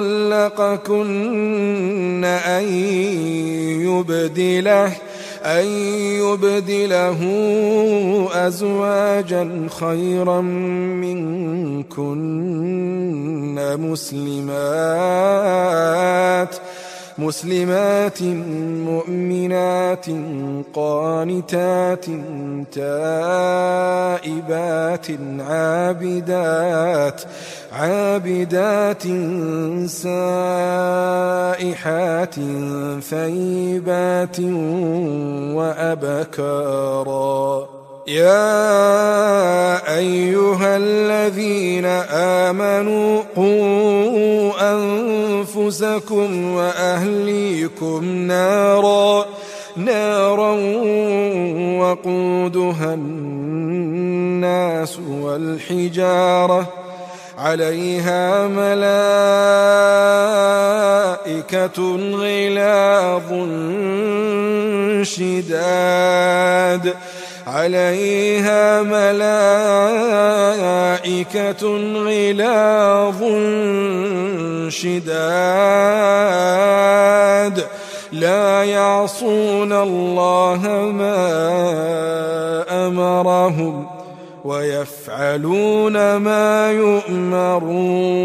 طلقكن أن يبدله أن يبدله أزواجا خيرا منكن مسلمات. مسلمات مؤمنات قانتات تائبات عابدات عابدات سائحات ثيبات وأبكارا. يا أيها الذين آمنوا قوا أنفسكم وأهليكم نارا نارا وقودها الناس والحجارة. عليها ملائكة غلاظ شداد. عليها ملائكة غلاظ شداد. لا يعصون الله ما أمرهم ويفعلون ما يؤمرون.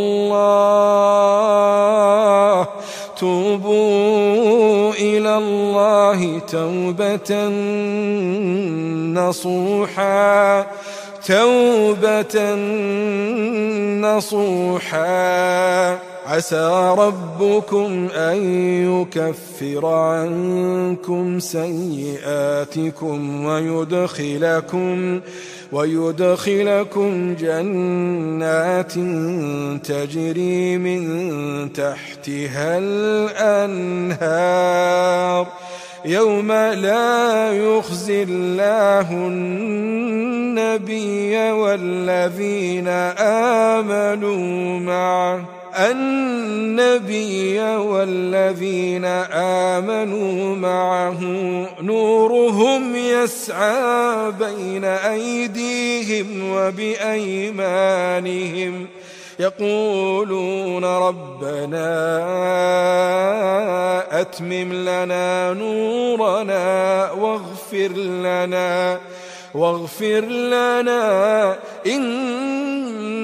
الله توبة نصوحا توبة نصوحا. عسى ربكم أن يكفر عنكم سيئاتكم ويدخلكم ويدخلكم جنات تجري من تحتها الأنهار. يوم لا يخزي الله النبي والذين آمنوا معه. النبي والذين آمنوا معه نورهم يسعى بين أيديهم وبأيمانهم. يقولون ربنا أتمم لنا نورنا واغفر لنا واغفر لنا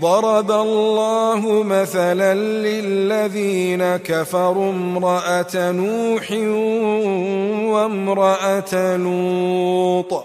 ضرب الله مثلا للذين كفروا امرأة نوح وامرأة لوط.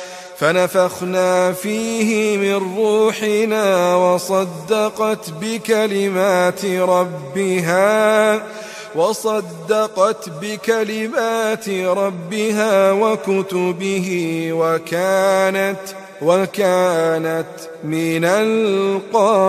فنفخنا فيه من روحنا وصدقت بكلمات ربها وصدقت بكلمات ربها وكتبه وكانت وكانت من القانتين.